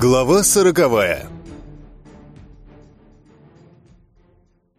Глава сороковая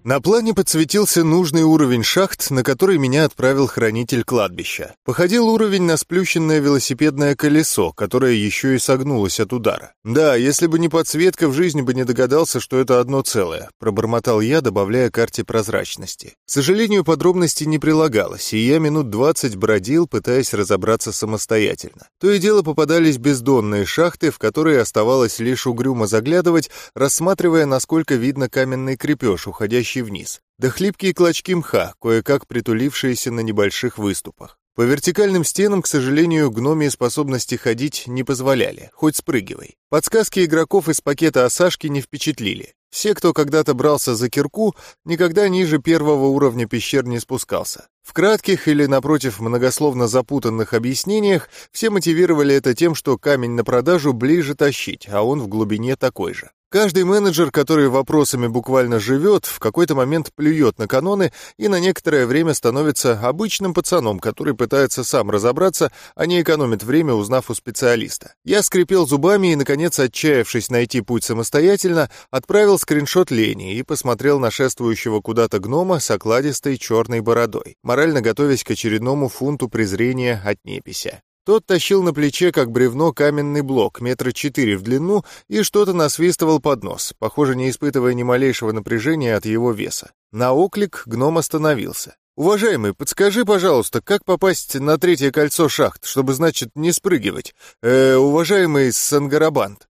На плане подсветился нужный уровень шахт, на который меня отправил хранитель кладбища. Походил уровень на сплющенное велосипедное колесо, которое еще и согнулось от удара. Да, если бы не подсветка, в жизни бы не догадался, что это одно целое, пробормотал я, добавляя карте прозрачности. К сожалению, подробностей не прилагалось, и я минут двадцать бродил, пытаясь разобраться самостоятельно. То и дело попадались бездонные шахты, в которые оставалось лишь угрюмо заглядывать, рассматривая, насколько видно каменный крепеж, уходящий уходящий вниз, да хлипкие клочки мха, кое-как притулившиеся на небольших выступах. По вертикальным стенам, к сожалению, гномии способности ходить не позволяли, хоть спрыгивай. Подсказки игроков из пакета осашки не впечатлили. Все, кто когда-то брался за кирку, никогда ниже первого уровня пещер не спускался. В кратких или, напротив, многословно запутанных объяснениях все мотивировали это тем, что камень на продажу ближе тащить, а он в глубине такой же. Каждый менеджер, который вопросами буквально живет, в какой-то момент плюет на каноны и на некоторое время становится обычным пацаном, который пытается сам разобраться, а не экономит время, узнав у специалиста. Я скрипел зубами и, наконец, отчаявшись найти путь самостоятельно, отправил скриншот Лени и посмотрел на шествующего куда-то гнома с окладистой черной бородой, морально готовясь к очередному фунту презрения от непися. Тот тащил на плече, как бревно, каменный блок, метра четыре в длину, и что-то насвистывал под нос, похоже, не испытывая ни малейшего напряжения от его веса. На оклик гном остановился. «Уважаемый, подскажи, пожалуйста, как попасть на третье кольцо шахт, чтобы, значит, не спрыгивать? Э, уважаемый Сангарабанд».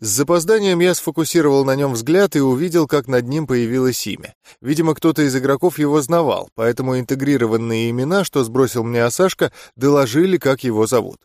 С запозданием я сфокусировал на нем взгляд и увидел, как над ним появилось имя. Видимо, кто-то из игроков его знавал, поэтому интегрированные имена, что сбросил мне Осашка, доложили, как его зовут.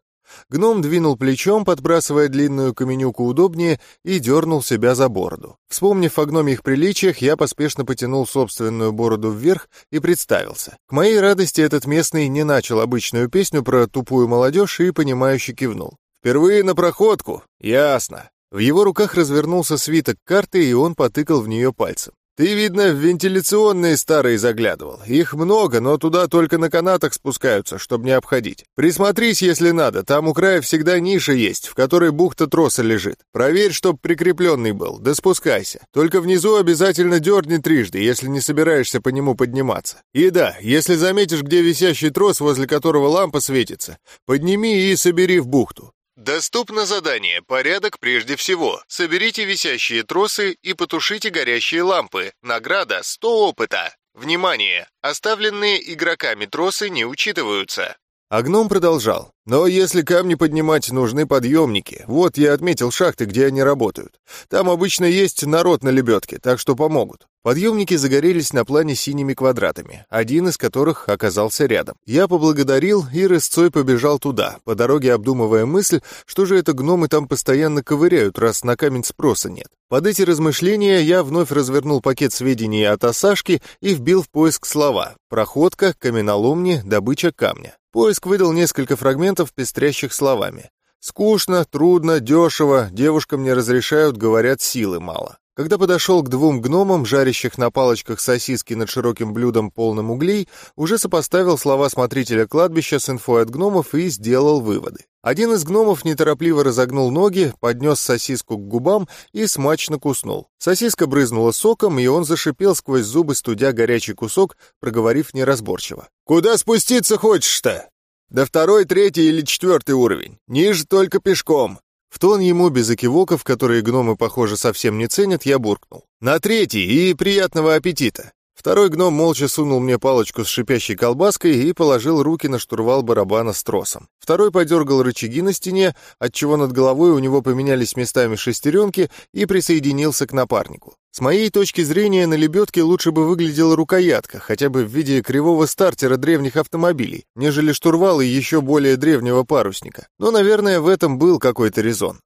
Гном двинул плечом, подбрасывая длинную каменюку удобнее, и дернул себя за бороду. Вспомнив о гномьих приличиях, я поспешно потянул собственную бороду вверх и представился. К моей радости этот местный не начал обычную песню про тупую молодежь и, понимающе кивнул. «Впервые на проходку? Ясно. В его руках развернулся свиток карты, и он потыкал в нее пальцем. «Ты, видно, в вентиляционные старые заглядывал. Их много, но туда только на канатах спускаются, чтобы не обходить. Присмотрись, если надо, там у края всегда ниша есть, в которой бухта троса лежит. Проверь, чтоб прикрепленный был, да спускайся. Только внизу обязательно дерни трижды, если не собираешься по нему подниматься. И да, если заметишь, где висящий трос, возле которого лампа светится, подними и собери в бухту. Доступно задание «Порядок прежде всего». Соберите висящие тросы и потушите горящие лампы. Награда 100 опыта. Внимание! Оставленные игроками тросы не учитываются. А гном продолжал. Но если камни поднимать, нужны подъемники. Вот я отметил шахты, где они работают. Там обычно есть народ на лебедке, так что помогут. Подъемники загорелись на плане синими квадратами, один из которых оказался рядом. Я поблагодарил и рысцой побежал туда, по дороге обдумывая мысль, что же это гномы там постоянно ковыряют, раз на камень спроса нет. Под эти размышления я вновь развернул пакет сведений от Осашки и вбил в поиск слова «проходка», «каменоломни», «добыча камня». Поиск выдал несколько фрагментов, пестрящих словами. «Скучно, трудно, дешево, девушкам не разрешают, говорят, силы мало». Когда подошел к двум гномам, жарящих на палочках сосиски над широким блюдом полным углей, уже сопоставил слова смотрителя кладбища с инфой от гномов и сделал выводы. Один из гномов неторопливо разогнул ноги, поднес сосиску к губам и смачно куснул. Сосиска брызнула соком, и он зашипел сквозь зубы, студя горячий кусок, проговорив неразборчиво. «Куда спуститься хочешь-то?» «Да второй, третий или четвертый уровень. Ниже только пешком. В тон ему, без экивоков, которые гномы, похоже, совсем не ценят, я буркнул. «На третий и приятного аппетита!» Второй гном молча сунул мне палочку с шипящей колбаской и положил руки на штурвал барабана с тросом. Второй подергал рычаги на стене, отчего над головой у него поменялись местами шестеренки и присоединился к напарнику. С моей точки зрения, на лебедке лучше бы выглядела рукоятка, хотя бы в виде кривого стартера древних автомобилей, нежели штурвал и еще более древнего парусника. Но, наверное, в этом был какой-то резон.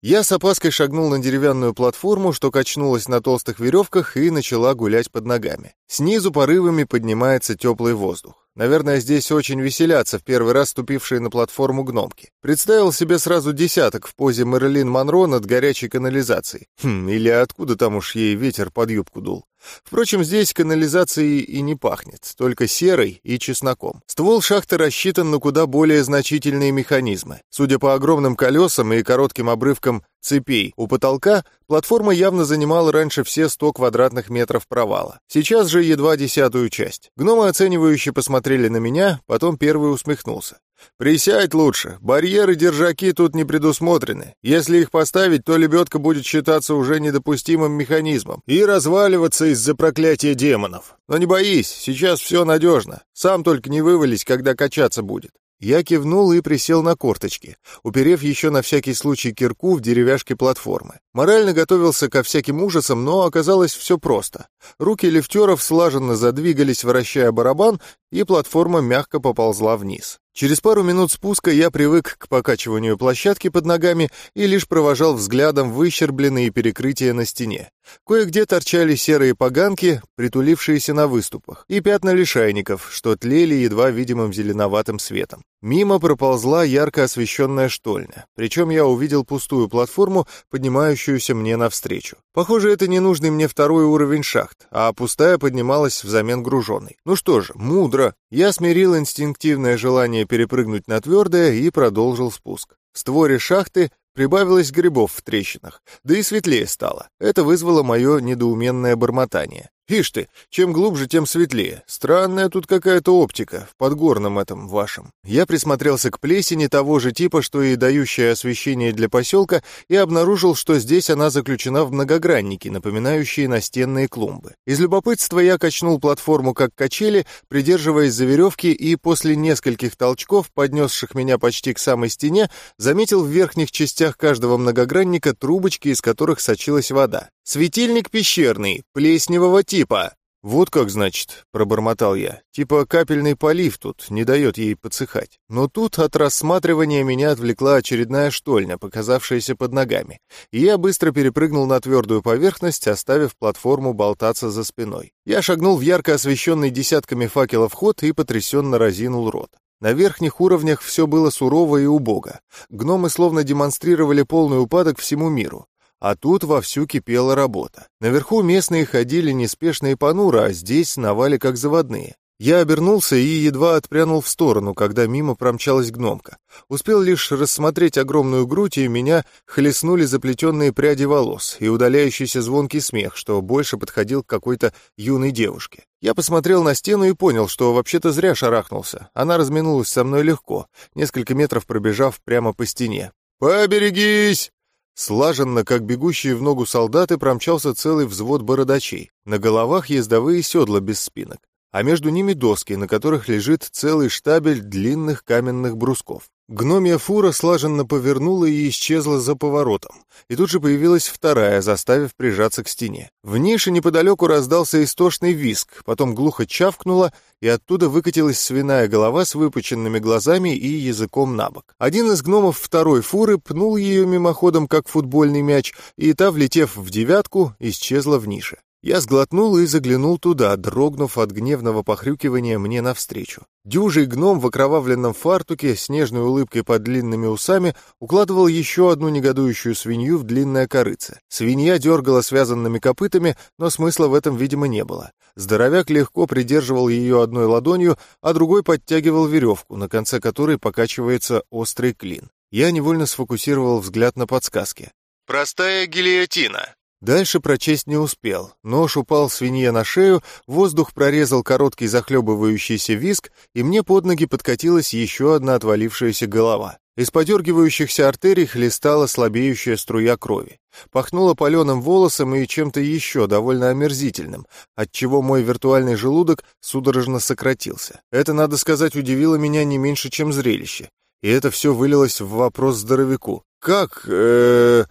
Я с опаской шагнул на деревянную платформу, что качнулась на толстых веревках и начала гулять под ногами. Снизу порывами поднимается теплый воздух. Наверное, здесь очень веселятся в первый раз ступившие на платформу гномки. Представил себе сразу десяток в позе Мэрилин Монро над горячей канализацией. Хм, или откуда там уж ей ветер под юбку дул. Впрочем, здесь канализацией и не пахнет, только серой и чесноком. Ствол шахты рассчитан на куда более значительные механизмы. Судя по огромным колесам и коротким обрывкам цепей у потолка, платформа явно занимала раньше все 100 квадратных метров провала. Сейчас же едва десятую часть. Гномы оценивающе посмотрели на меня, потом первый усмехнулся. «Присядь лучше. Барьеры держаки тут не предусмотрены. Если их поставить, то лебедка будет считаться уже недопустимым механизмом и разваливаться из-за проклятия демонов. Но не боись, сейчас все надежно. Сам только не вывались, когда качаться будет. Я кивнул и присел на корточки, уперев еще на всякий случай кирку в деревяшке платформы. Морально готовился ко всяким ужасам, но оказалось все просто. Руки лифтеров слаженно задвигались, вращая барабан, и платформа мягко поползла вниз. Через пару минут спуска я привык к покачиванию площадки под ногами и лишь провожал взглядом выщербленные перекрытия на стене. Кое-где торчали серые поганки, притулившиеся на выступах, и пятна лишайников, что тлели едва видимым зеленоватым светом. Мимо проползла ярко освещенная штольня, причем я увидел пустую платформу, поднимающуюся мне навстречу. Похоже, это ненужный мне второй уровень шахт, а пустая поднималась взамен груженной. Ну что же, мудро. Я смирил инстинктивное желание перепрыгнуть на твердое и продолжил спуск. В створе шахты прибавилось грибов в трещинах, да и светлее стало. Это вызвало мое недоуменное бормотание. Ишь ты, чем глубже, тем светлее. Странная тут какая-то оптика, в подгорном этом вашем. Я присмотрелся к плесени того же типа, что и дающая освещение для поселка, и обнаружил, что здесь она заключена в многогранники, напоминающие настенные клумбы. Из любопытства я качнул платформу как качели, придерживаясь за веревки, и после нескольких толчков, поднесших меня почти к самой стене, заметил в верхних частях каждого многогранника трубочки, из которых сочилась вода. Светильник пещерный, плесневого типа. Вот как, значит, пробормотал я. Типа капельный полив тут, не дает ей подсыхать. Но тут от рассматривания меня отвлекла очередная штольня, показавшаяся под ногами. И я быстро перепрыгнул на твердую поверхность, оставив платформу болтаться за спиной. Я шагнул в ярко освещенный десятками факелов ход и потрясенно разинул рот. На верхних уровнях все было сурово и убого. Гномы словно демонстрировали полный упадок всему миру. А тут вовсю кипела работа. Наверху местные ходили неспешно и понуро, а здесь навали как заводные. Я обернулся и едва отпрянул в сторону, когда мимо промчалась гномка. Успел лишь рассмотреть огромную грудь, и меня хлестнули заплетенные пряди волос и удаляющийся звонкий смех, что больше подходил к какой-то юной девушке. Я посмотрел на стену и понял, что вообще-то зря шарахнулся. Она разминулась со мной легко, несколько метров пробежав прямо по стене. «Поберегись!» Слаженно, как бегущие в ногу солдаты, промчался целый взвод бородачей. На головах ездовые седла без спинок, а между ними доски, на которых лежит целый штабель длинных каменных брусков. Гномия фура слаженно повернула и исчезла за поворотом, и тут же появилась вторая, заставив прижаться к стене. В нише неподалеку раздался истошный виск, потом глухо чавкнуло, и оттуда выкатилась свиная голова с выпученными глазами и языком на бок. Один из гномов второй фуры пнул ее мимоходом, как футбольный мяч, и та, влетев в девятку, исчезла в нише. Я сглотнул и заглянул туда, дрогнув от гневного похрюкивания мне навстречу. Дюжий гном в окровавленном фартуке с нежной улыбкой под длинными усами укладывал еще одну негодующую свинью в длинное корыце. Свинья дергала связанными копытами, но смысла в этом, видимо, не было. Здоровяк легко придерживал ее одной ладонью, а другой подтягивал веревку, на конце которой покачивается острый клин. Я невольно сфокусировал взгляд на подсказке. «Простая гильотина», Дальше прочесть не успел. Нож упал свинье на шею, воздух прорезал короткий захлебывающийся виск, и мне под ноги подкатилась еще одна отвалившаяся голова. Из подергивающихся артерий хлестала слабеющая струя крови. Пахнуло паленым волосом и чем-то еще довольно омерзительным, отчего мой виртуальный желудок судорожно сократился. Это, надо сказать, удивило меня не меньше, чем зрелище. И это все вылилось в вопрос здоровяку. «Как, э,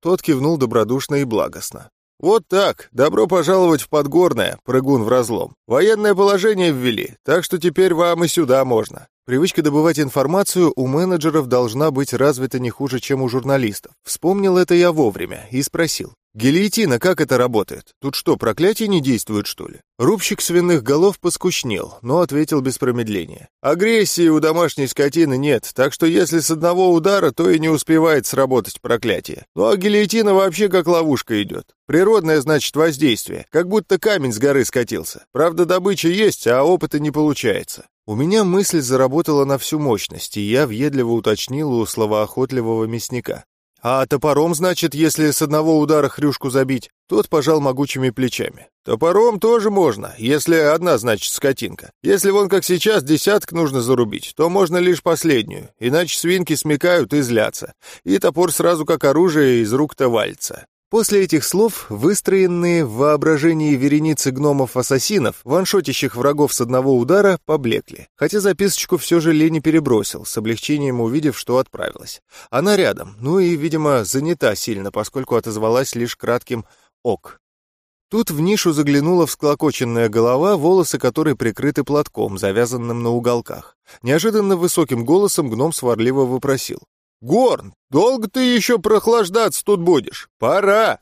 тот кивнул добродушно и благостно. «Вот так. Добро пожаловать в Подгорное, прыгун в разлом. Военное положение ввели, так что теперь вам и сюда можно. Привычка добывать информацию у менеджеров должна быть развита не хуже, чем у журналистов. Вспомнил это я вовремя и спросил. «Гильотина, как это работает? Тут что, проклятие не действует, что ли?» Рубщик свиных голов поскучнел, но ответил без промедления. «Агрессии у домашней скотины нет, так что если с одного удара, то и не успевает сработать проклятие. Ну а гильотина вообще как ловушка идет. Природное, значит, воздействие, как будто камень с горы скатился. Правда, добыча есть, а опыта не получается. У меня мысль заработала на всю мощность, и я въедливо уточнил у словоохотливого мясника. А топором, значит, если с одного удара хрюшку забить, тот пожал могучими плечами. Топором тоже можно, если одна, значит, скотинка. Если вон как сейчас десяток нужно зарубить, то можно лишь последнюю, иначе свинки смекают и злятся. И топор сразу как оружие из рук-то валится. После этих слов, выстроенные в воображении вереницы гномов-ассасинов, ваншотящих врагов с одного удара, поблекли. Хотя записочку все же Лени перебросил, с облегчением увидев, что отправилась. Она рядом, ну и, видимо, занята сильно, поскольку отозвалась лишь кратким «ок». Тут в нишу заглянула всклокоченная голова, волосы которой прикрыты платком, завязанным на уголках. Неожиданно высоким голосом гном сварливо вопросил. «Горн, долго ты еще прохлаждаться тут будешь? Пора!»